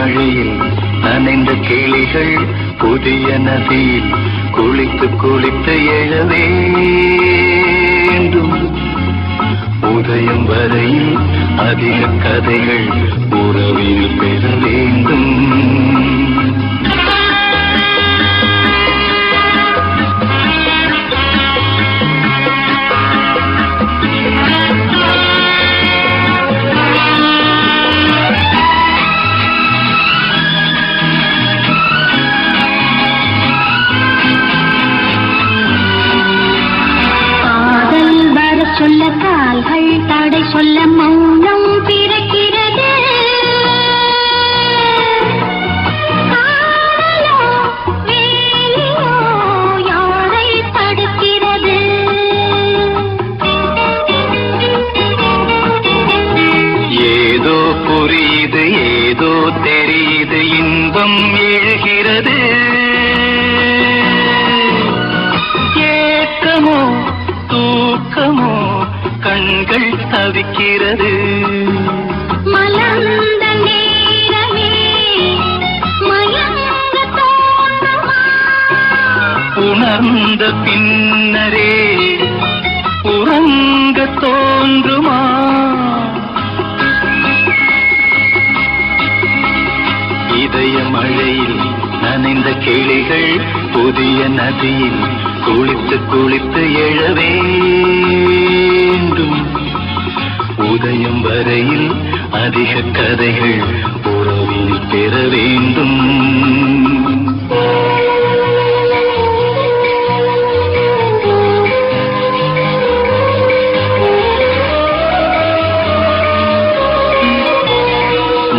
மழையில் நனைந்த கேளிகள் புதிய நதியில் குளித்து குளித்து எழ வேண்டும் உதயம் வரையில் அதிக கதைகள் உறவில் பெற வேண்டும். கண்கள் தவிக்கிறது. மலர்ந்த நேரமே உணர்ந்த பின்னரே உறங்க தோன்றுமா? இதய மழையில் நனைந்த கிளிகள் புதிய நதியில் குளித்து குளித்து எழ வேண்டும் உதயம் வரையில் அதிக கதைகள் உறவில் பெற வேண்டும்.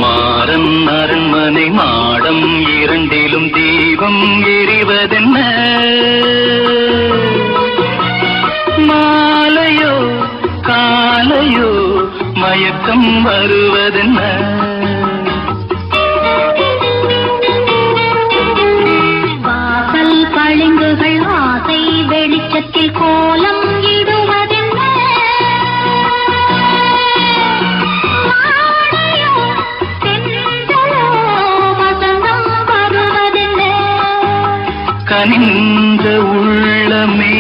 மாறன் அரண்மனை மாடம் இரண்டிலும் தீபம் எரிவதென்ன மாலையோ காலையோ மயக்கம் வருவதென்ன? வாசல் பளிங்குகள் ஆசை வெளிச்சத்தில் கோலம் இடுவதென்ன? கனிந்த உள்ளமே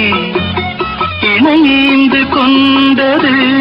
இணைந்து கொண்டது